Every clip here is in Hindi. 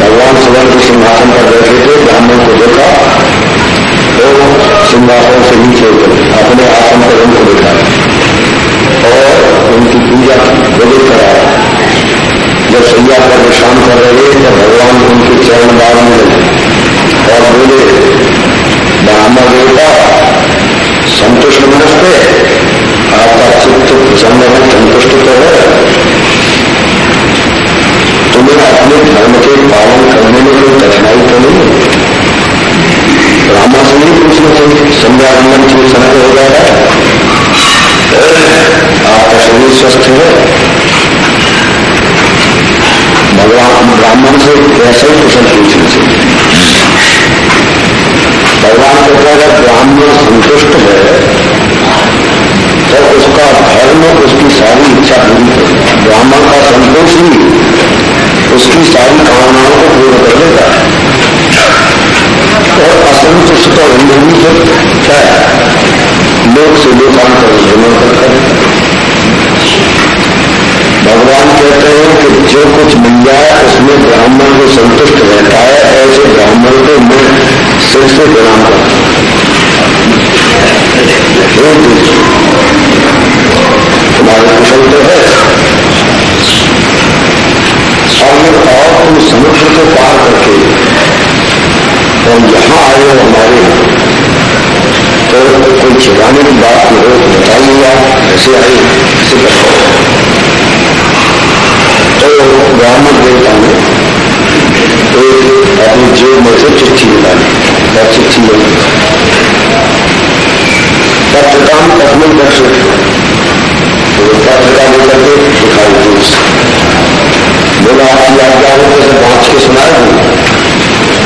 भगवान सुवर्ण के सिंहासन पर बैठे थे, ब्राह्मण को देखा तो सिंहासन से नीचे उतरे अपने आसन पर उनको देखा। और उनकी पूजा बदल कराया जब सैया पर विश्राम कर रहे तो भगवान उनके चरण बार में और बोले, ब्राह्मण देवता, संतुष्ट मनस्ते आपका चित्त प्रसन्न है, संतुष्ट तो है। तुम्हें अपने धर्म के पालन करने में कोई कठिनाई तो नहीं है? ब्राह्मण से नहीं पूछना चाहिए संध्या आगमन की समय हो। जाएगा आपका शरीर स्वस्थ है। भगवान ब्राह्मण से कैसे कुशल पूछना चाहिए भगवान को अगर ब्राह्मण संतुष्ट है तो उसका धर्म तो पत्रिका लेकर के दिखाई पुरुष बोला आपकी आज्ञा हो। तो बाँच के सुनाए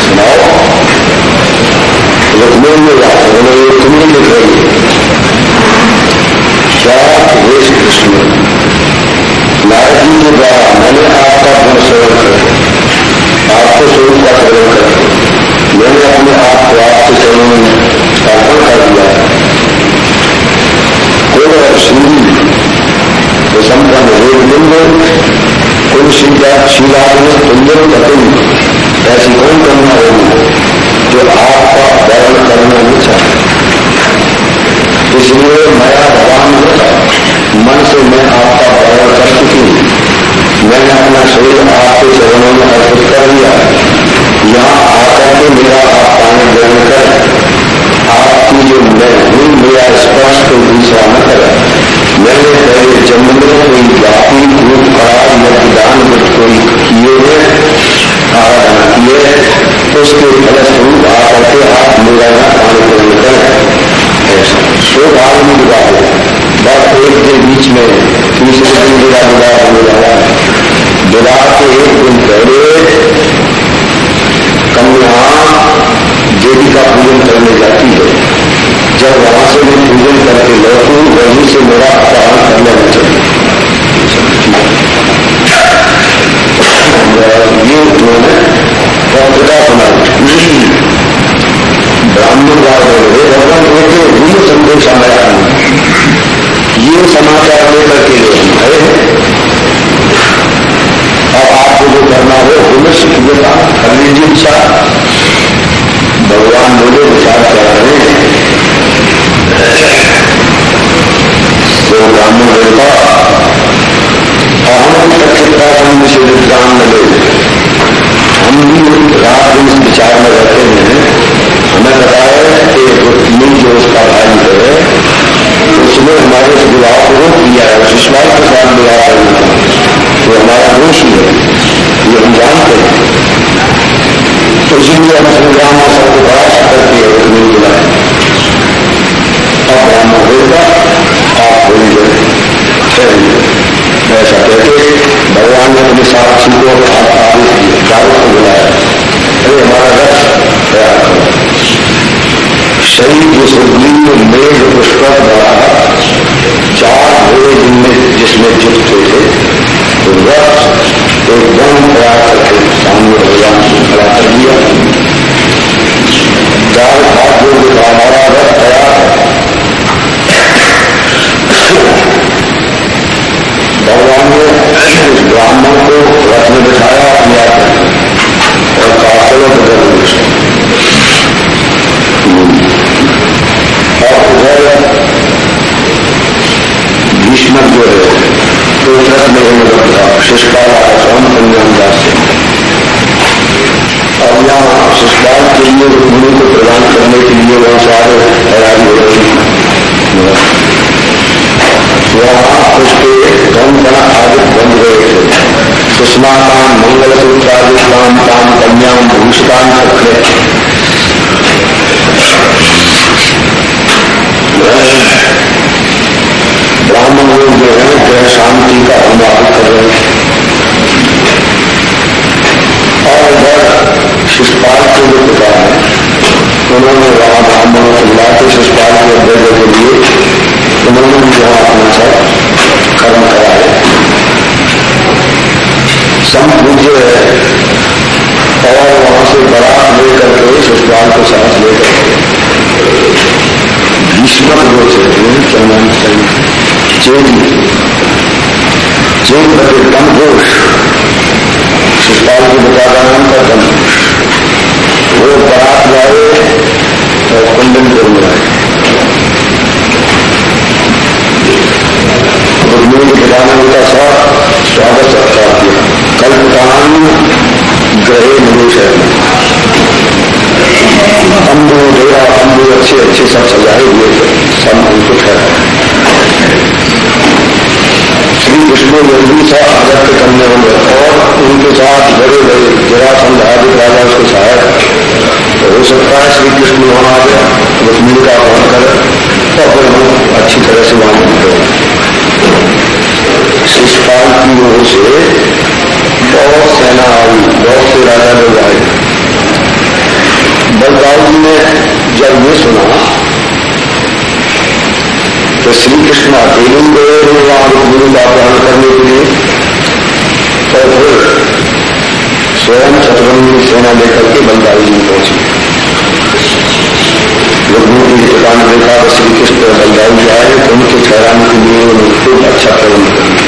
सुनाओ। लखनऊ में जाते बोले ये तुम्हें लिख रही क्या वेश कृष्ण नारद जी के द्वारा मैंने आपका गुण सेवन कर आपके स्वरूप का सेवन कर मैंने अपने आप को आपके चरणों में अर्पण कर तो संपन्न वेद लिंग कुल शिला शिलाग्न तुल्य कपिल ऐसी कौन करना होगी जो आपका वर्ण करना नहीं चाहे इसलिए मेरा भगवान मन से मैं आपका वर्ण कर चुकी हूँ मैंने अपना शरीर आपके चरणों में अर्पित कर दिया यहाँ आकर के मेरा आप पानी ग्रहण कर भगवान बोले, विचार कर रहे हैं। तो ब्राह्मण लगे हम भी रात इस विचार में हैं। हमें बताया कि रुक्मिणी जो उसका है, उसने हमारे है के साथ विवाह तो हमारा दोष ही है, ये हम जानते हैं। तो इसीलिए हम संग्राम और सबको बड़ा करके रुक्मिणी बुलाए अब ब्राह्मण होगा आप बोलिए ऐसा कहते भगवान ने अपने साक्षी को आदेश दिए चारों को बुलाया। अरे, हमारा रथ तैयार करो। शरीर जो सुग्रीव मेघ पुष्कर बड़ा चार घोड़े जिनमें जिसमें जुटते थे तो रथ एकदम तैयार वहाँ ब्राह्मणों को बुलाते शिषपाल के अभ्यर्थ के लिए उन्होंने भी वहाँ अपना सब कर्म कराए संपूज्य है और वहाँ से बारात लेकर के शिषपाल के साथ लेकर भीष्मक जो थे क्या नाम चेदी चेत बटे दमघोष शिषपाल के पिता का नाम था दमघोष वो बारात लाए कुंडनपुर में आए रुक्मिणी के सब स्वागत सत्कार किया कल्पकान ग्रहे निवेश अम्बु डेरा अम्बु अच्छे अच्छे सब सजाए हुए थे सब उनको श्री कृष्ण जल्दी सा अगत्य करने वाले और उनके साथ बड़े बड़े जरासंध आदि राजा उसके सहायक हो सकता है श्री कृष्ण वहाँ आ गया रुक्मिणी का वहन कर और फिर हम अच्छी तरह से वहाँ मिलते शिषपाल की ओर से बहुत सेना आई, बहुत से राजा लोग आए। बलदाऊ जी ने जब ये सुना तो श्री कृष्ण अकेले गए वहाँ रुक्मिणी का अपहरण करने के लिए। तो फिर स्वयं शत्रुघ्न सेना लेकर के बलदाऊ जी पहुँची। रुक्मिणी की दुकान देखा श्री कृष्ण बलदाऊ जी आए तो उनके ठहराने के लिए उनको अच्छा प्रबंध कर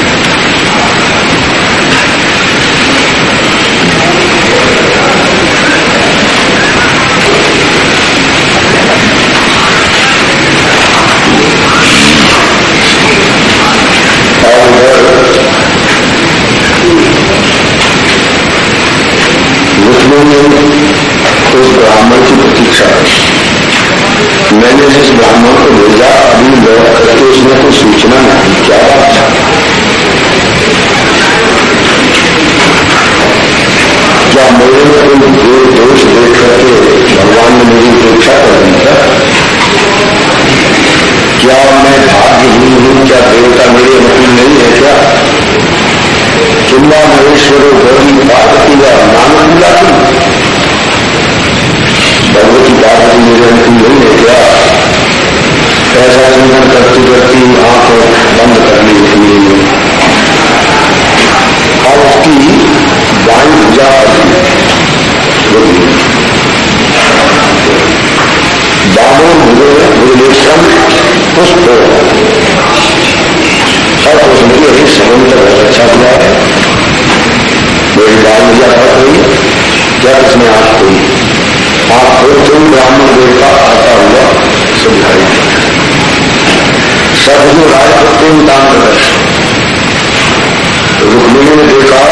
मुझे गुरुलेशम पुष्प और बहुत अच्छा हुआ है मेरी मिला था कोई क्या इसमें आप तुम ब्राह्मण देव का आता हुआ समझाई सदगु राय को तुम दान दर्शन रुक्मिणी ने देखा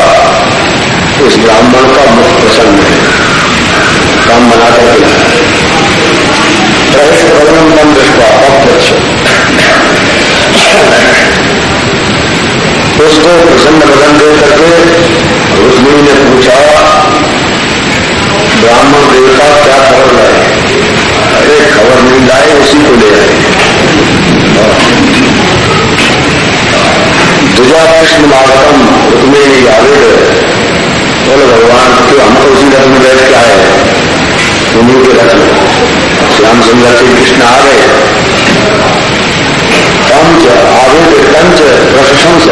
इस ब्राह्मण का मुख प्रसन्न है काम बना करके प्रवेश प्रवण मन दृष्टा अप्रच्छ उसको प्रसन्न बदन दे करके रुक्मिणी ने पूछा, ब्राह्मण देवता क्या खबर लाए? अरे, खबर नहीं लाए, उसी को ले आए। दुजा कृष्ण मागतम रुक्मिणी आवेद बोले भगवान तो हम तो उसी रथ में बैठ के आए उन्हीं के रथ में सुंदर श्री कृष्ण आ गए। पंच, आवेद, पंच प्रशंस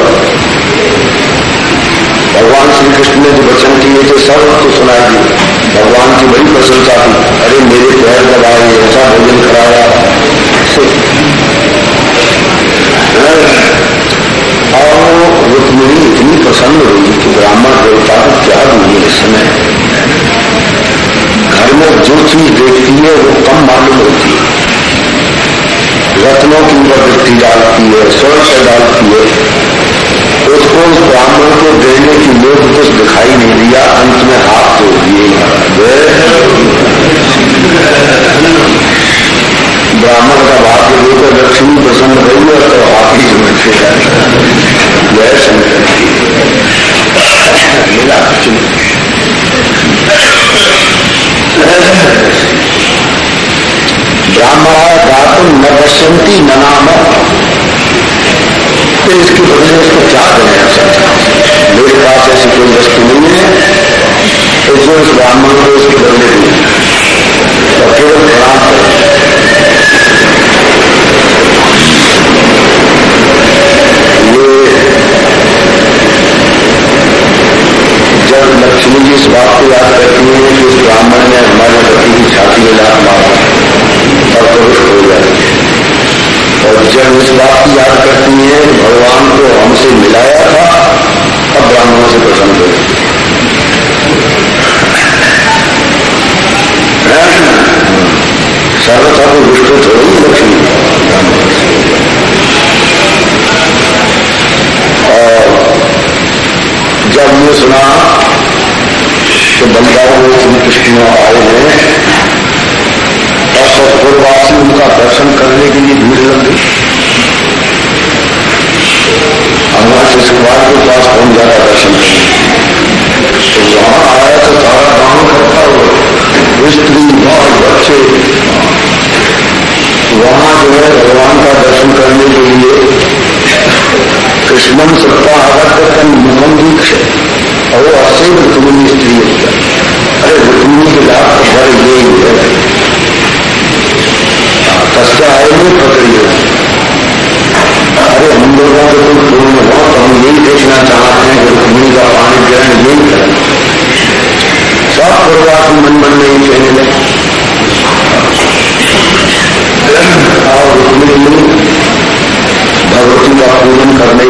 भगवान श्री कृष्ण ने जो वचन किए थे सब तो सुनाई दी भगवान की बड़ी प्रशंसा थी अरे, मेरे पैर दबाए ऐसा भोजन कराया। और रुक्मिणी इतनी प्रसन्न हुई कि ब्राह्मण देवता को क्या दूँगी इस समय? में जो चीज़ देखती है, वो कम मालूम होती है। रत्नों की ऊपर डालती है स्वर्ण से डालती है। उसको उस ब्राह्मण को देने की लोग कुछ दिखाई नहीं दिया, अंत में हाथ तोड़ दिए। ब्राह्मण का भाग्य देकर लक्ष्मी प्रसन्न रही है तो आप ही समझते जय शंकर पश्यंती ननाम। तो इसके बदले उसको क्या करें ऐसा मेरे पास ऐसी कोई वस्तु नहीं है तो जो इस ब्राह्मण को इसके बदले दी और केवल प्रणाम करें। जब लक्ष्मी जी इस बात को याद करती है कि इस ब्राह्मण ने हमारे पति की छाती में लाभ मारा और प्रविष्ट हो जब इस बात की याद करती है कि भगवान को हमसे मिलाया था अब ब्राह्मणों से प्रसन्न हो सर्वथा को विस्तृत होगी लक्ष्मी। और जब ये सुना कि बंदाओं श्री कृष्ण आए हैं और सतपुरवासी उनका दर्शन करने के लिए भीड़ लग गई। से शिवार के पास पहुँच जाता दर्शन तो वहाँ आया तो सारा गाँव इकट्ठा हो स्त्री बाल बच्चे। वहाँ जो है भगवान का दर्शन करने के लिए कृष्णन सत्ता आगत मुखम दीक्ष और वो असेम रुक्मिणी स्त्री अरे रुक्मिणी के लाभ बड़े ये है। कष्ट आएँगे पकड़िए। अरे हम लोगों को तुम पूर्ण हो तो हम यही देखना चाहते हैं कि रुक्मिणी का पानी ग्रहण यही करें सब पूर्वास मन मन में ही कहने लगे। और रुक्मिणी भगवती का पूजन करने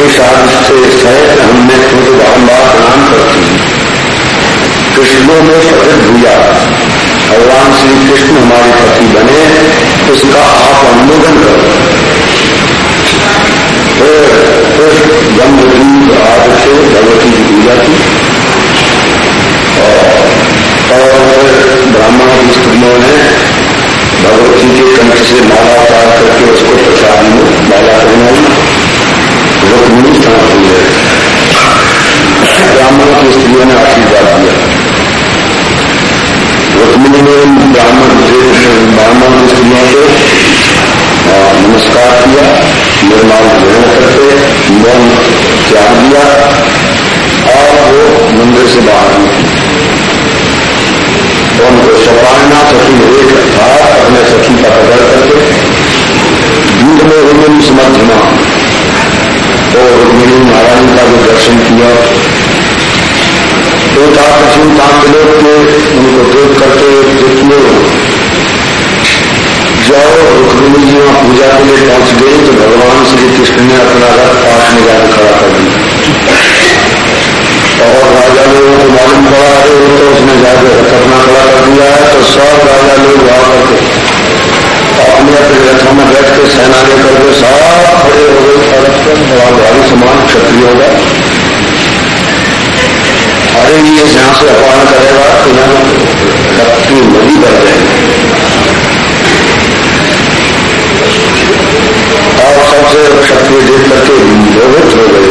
गणेश से सहित हमने तुमको बारम्बार प्रणाम करती कृष्णों में प्रकट हुआ भगवान श्री कृष्ण हमारे पति बने, उसका आप अनुमोदन करो। से भगवती की पूजा की। और ब्राह्मण स्त्रियों ने भगवती के कंठ से माला प्राप्त करके उसको प्रसाद में माला पहनाई। रुक्मिणी स्थान हुई है ब्राह्मणों की स्त्रियों ने आशीर्वाद दिया रुक्मिणी ने ब्राह्मण ब्राह्मण की स्त्रियों को नमस्कार किया निर्माण ग्रहण करके मौन त्याग दिया और वो मंदिर से बाहर निकली तो उनको सपाना सखी एक अर्थात अपने सखी का पकड़ करके दूध में रुक्मिणी समर्थना तो रुक्मिणी नारायण का जो दर्शन किया। तो ताकि तांग के उनको देख करके देखिए। जाओ रुक्मिणी जी वहाँ पूजा के लिए पहुँच गई तो भगवान श्री कृष्ण ने अपना रथ पास में जाकर खड़ा कर दिया। और राजा लोगों को मालूम पड़ा है तो उसने जाकर रथ अपना खड़ा कर दिया है तो सब राजा लोग वहाँ करके अपने अपने रथों में बैठ के सेना लेकर के सब खड़े हो गए, और बड़ा भारी समान क्षत्रिय होगा अरे ये जहाँ से अपमान करेगा तो यहाँ रथ की नदी बढ़ जाएगी और सबसे क्षत्रिय देख करके मोहित हो गए।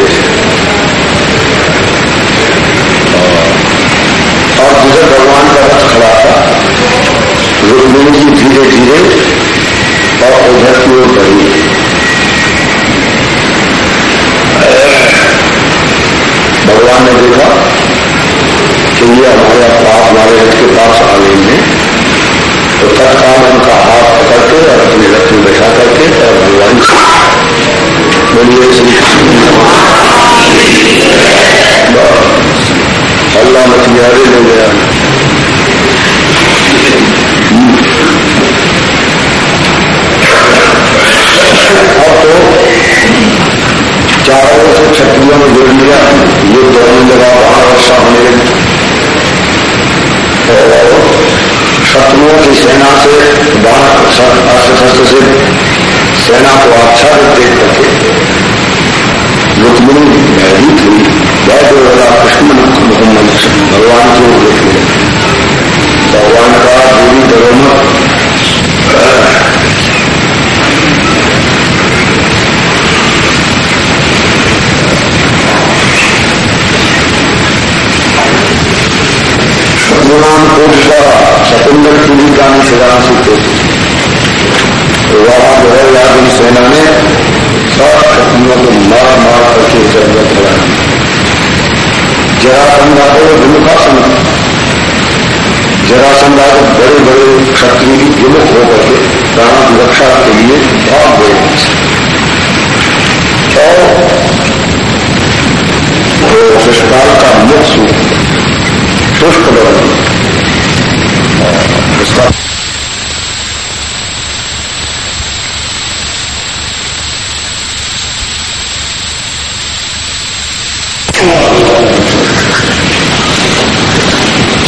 और जिधर भगवान का रथ खड़ा था। गणेश जी धीरे धीरे, और उधर की ओर बढ़ी भगवान ने देखा कि ये हमारे पाप हमारे रथ के पास आ गए हैं। तो तत्काल उनका हाथ पकड़ के और अपने रथ में बैठा करके और भगवान बोलिए, श्री कृष्ण अल्लाह मत बिहारी ले गया। तो चारों से क्षत्रियों में घेर लिया ये दोनों जगह वहाँ वर्षा होने लगी शत्रुओं की सेना से बाहर अस्त्र शस्त्र से सेना को अच्छा देख करके रुक्मिणी भयभीत हुई वह जो राधा कृष्ण भगवान की ओर देख जरासंधा को विमुखासन जरासंधा को बड़े बड़े क्षत्रिय विमुख होकर के प्राण की रक्षा के लिए भाग गए और शिष्टाल का मुख शुष्क बदल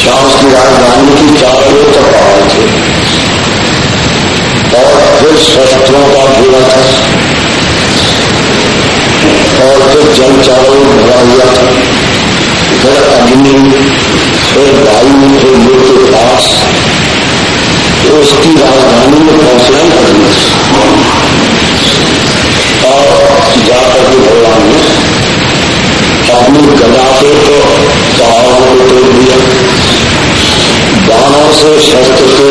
उसका उसकी राजधानी की चारों तक पहाड़ थे। और फिर शस्त्रों का घेरा था। और फिर जल चारों भरा हुआ था। फिर अग्नि, फिर वायु, फिर लोग के पास। तो उसकी राजधानी में पहुँचना ही करनी और जाकर के भगवान ने अपनी गदा से तो पहाड़ों को तोड़ दिया। बाणों से शस्त्र से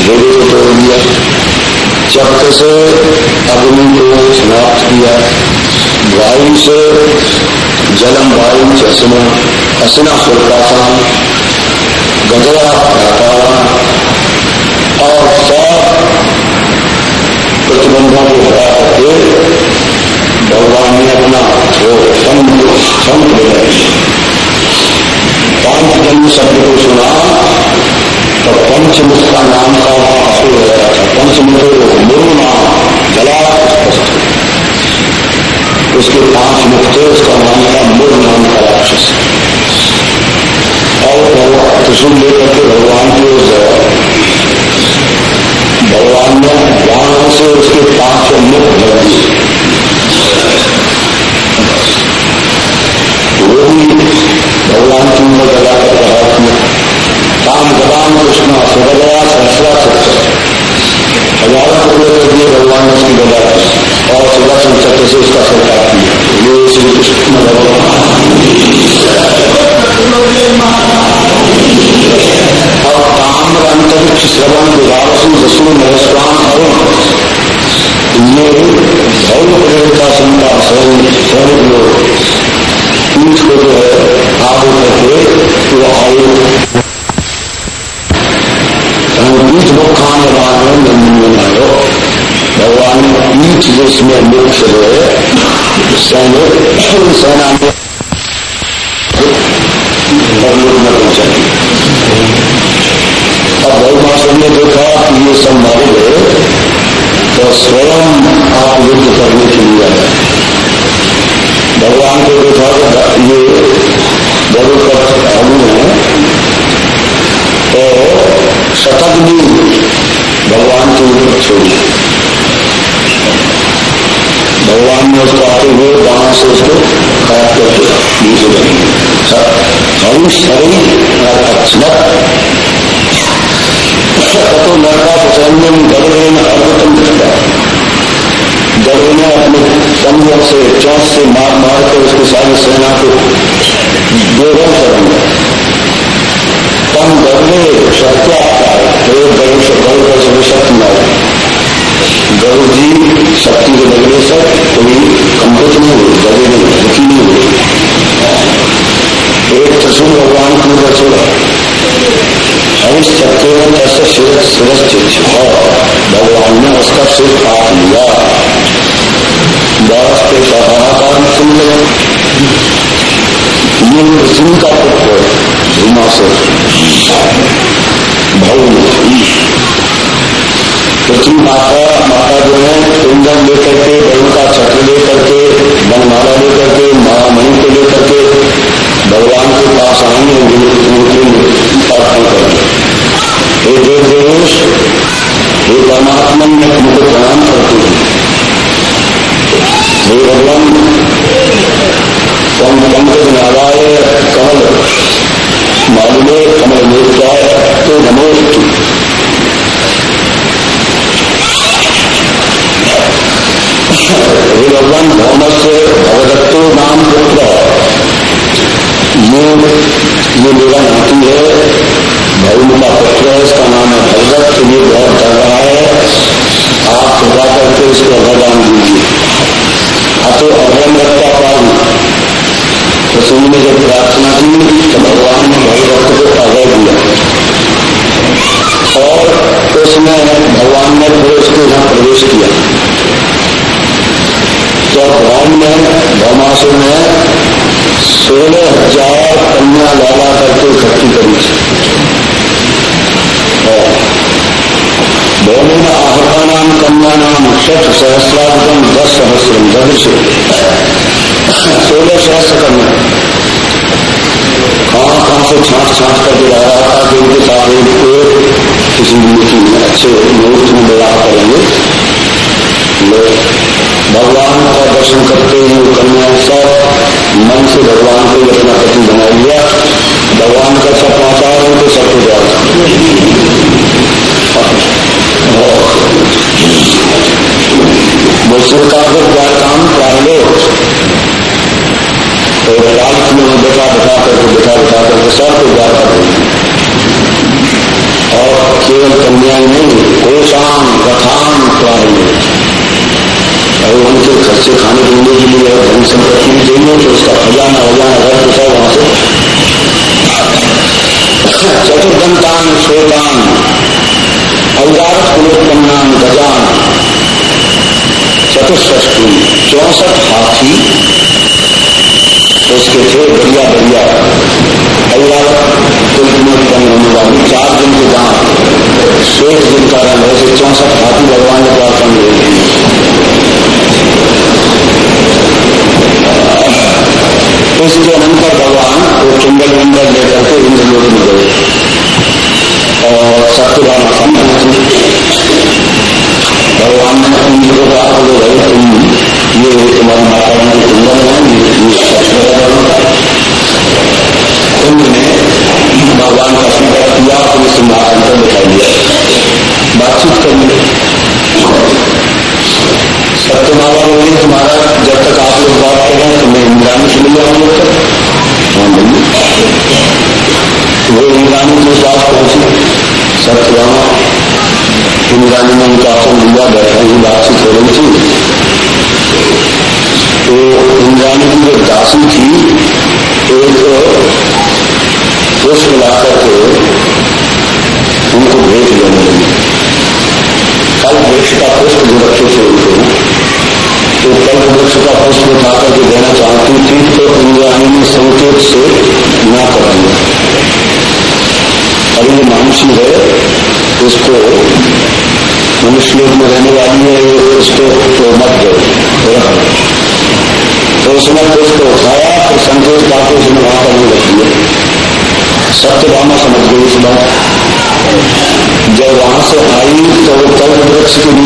घेरे को तोड़ दिया चक्र से अग्नि को समाप्त किया। वायु से जलम वायु चषमा असना सुरपासान गजरा व्यापार और सब प्रतिबंधों को हटा करके भगवान ने अपना वो संत संत पांचजन्य शब्द को तो पंचमुख का नाम का वहाँ असुर हो पंचमुख मुरु नाम जला उसके पाँच मुख थे उसका नाम था मुर नाम का राक्षस और त्रिशूल लेकर के भगवान की ओर गया भगवान ने बाणों से उसके पाँच मुख भर दिए वो भी भगवान की उम्र गला कर कि काम गदाम कृष्ण सुगया सहसरा सत्य हज़ारों टुकड़े कर दिए भगवान ने उसकी गदा और सुदर्शन सत्य से उसका सरकार किया ये श्री कृष्ण भगवान और ताम्र अंतरिक्ष श्रवण विभावसु दसु नरस्वाम अरुण। ये भैव अपने से चौंक से मार मार कर उसकी सारी सेना को बेरोल कर दिया। गरुड़े शक्ति आता है गरुड़ का सभी शक्ति मारे गरुड़ जी शक्ति के लगने से कोई कंपित नहीं हुई गरुड़ नहीं दुखी नहीं हुई। एक त्रिशूल भगवान की छोड़ा हरीश चक्र ऐसे शिव शिरस्थित भगवान ने उसका सिर काट लिया। दास के कहाकार सुन लो सिंह का पुत्र भूमा से भाई पृथ्वी माता माता जो है कुंदन लेकर के गरुण का छठ लेकर के बनमाला लेकर के महामणि को लेकर के, भगवान के पास आई है प्रार्थना करेंगे हे देव देवेश, हे परमात्मा, मैं तुमको प्रणाम करती हूँ। हे भगवान कम पंकज नाराय कमल मालूमे कमल नेत्राय नमोस्तु हे भगवान भौम से नाम पुत्र ये है भवन का पुत्र है इसका नाम है भगवत ये बहुत कर रहा है। आप कृपा करके इसको वरदान दीजिए। अतो अभ्रमता पाऊ तो सिंह ने जब प्रार्थना की तो भगवान ने भगवत को अभय दिया और उसमें भगवान ने फिर उसके यहाँ प्रवेश किया तो भगवान ने भौमासुर ने सोलह हज़ार कन्या लाला करके इकट्ठी करी भौम आहता नाम कन्या नाम शत सहस्राधिकम दस सहस्रम दृश्य सोलह सहस्र कन्या कहाँ कहाँ से छाट छाट करके ला रहा था कि उनके साथ एक किसी मूर्ति में अच्छे मुहूर्त में विवाह करेंगे लोग भगवान का दर्शन करते हुए कन्या सब मन से भगवान को अपना पति बना लिया भगवान का सब पहुँचा तो सबको जाता वो का क्या काम प्राणे तो रात में बैठा बैठा करके बैठा बैठा करके सबको द्वार कर और केवल कन्या नहीं कोशान कथान प्राणी और उनके खर्चे खाने पीने के लिए और धन संपत्ति भी चाहिए तो उसका खजाना हो वजाना घर तो सब वहाँ से चतुर्दंतान श्वेतान अवगारत कुलोत्पन्नान गजान चतुष्ठी चौसठ हाथी बढ़िया बढ़िया। वाली चार दिन के दाम शेष दिन का रंग ऐसे चौसठ हाथी भगवान ने प्रार्थना मिले इसके अनंतर भगवान वो चुंबल मंडल लेकर के इंद्रलोक में गए। और सत्यभामा सम्मान भगवान ने इंद्र को कहा बोले तुम ये तुम्हारी माता रानी के कुंडल है इंद्र ने भगवान का स्वीकार किया तो महाराज को दिखाई दिया। बातचीत करेंगे सत्य बोली तुम्हारा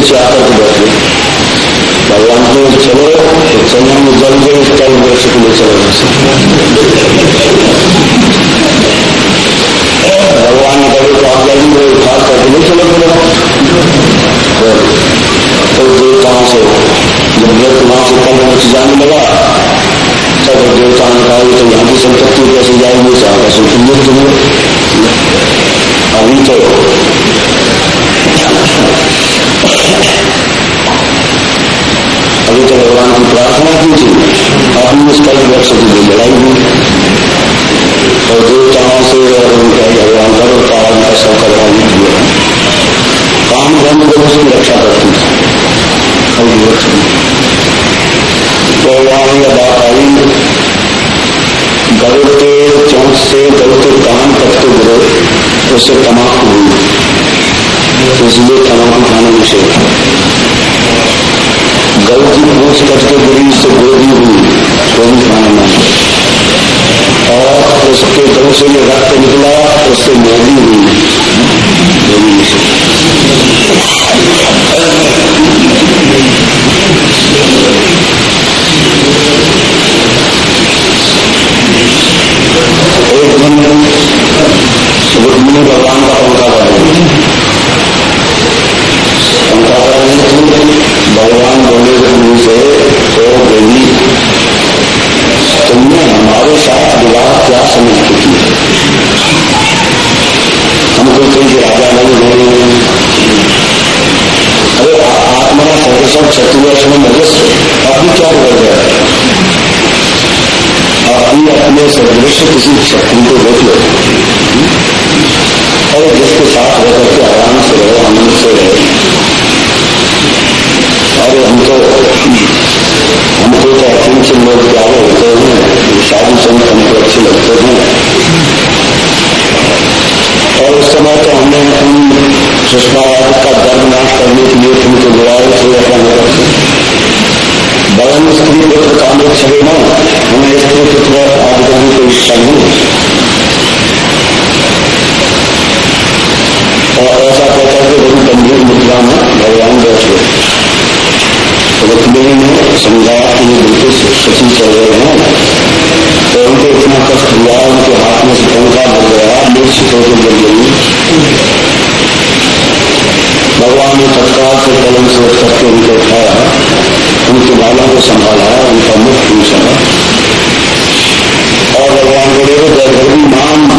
नीचे आकर के बैठ गई भगवान को चलो चलने में जल गए कल वर्ष के लिए चलो भगवान ने कभी तो आप जल्दी में उठा करके नहीं चलो बोलो तो देवताओं से जब व्यक्ति वहाँ से कल वर्ष जाने लगा तब देवताओं ने कहा तो यहाँ की संपत्ति कैसे जाएँगे चाहे कैसे तुम तुम्हें अभी तो अभी तो भगवान की प्रार्थना की थी। अपनी इस कल वर्ष की लड़ाई हुई और देवताओं से और उनका भगवान करो पालन का सब करवाने दिए काम धर्म को उसकी रक्षा करती थी कल वर्ष तो वहाँ यह बात आई गरुड़ के चौंक से गरुड़ के कान कटते गिरे उससे तमाकू हुई इसलिए तमाकू खाने निषेध गौ की पूछ कटके गिरी से गोदी हुई तो भी खाना और उसके गौ से जो रक्त निकला, उससे मोदी हुई। एक दिन रुक्मिणी भगवान का पंखा बने भगवान बोले गुरु से तो देवी। तुमने हमारे साथ विवाह क्या समझ चुकी है हमको बोलते हैं कि राजा नहीं गए अरे आत्मा सर्वसम क्षत्रिय मजस्व अभी क्या हो। गया अभी अपने सदृश किसी शक्ति को देख लो। और जिसके साथ रहकर के आराम से रहो, आनंद से रहो अरे हम तो हमको तो अत्यंत लोग प्यारे होते हैं साधु संत हमको अच्छे लगते हैं और उस समय तो हमने उन सुषमावाद का दर्द नाश करने के लिए तुमको बुलाए थे अपना नगर से बड़न स्त्री पुत्र काम छे न हमें स्त्री पुत्र करने को इच्छा नहीं और ऐसा कहकर के बड़ी गंभीर मुद्रा में भगवान बैठे रुक्मिणी ने समझाया कि ये बिल्कुल सची चल रहे हैं। तो उनको इतना कष्ट हुआ, उनके हाथ में से पंखा भर गया मूर्छित होकर गिर। गई भगवान ने तत्काल से कलम से करके उनको उठाया। उनके बालों को संभाला, उनका मुख पूछा। और भगवान बोले दैवी मान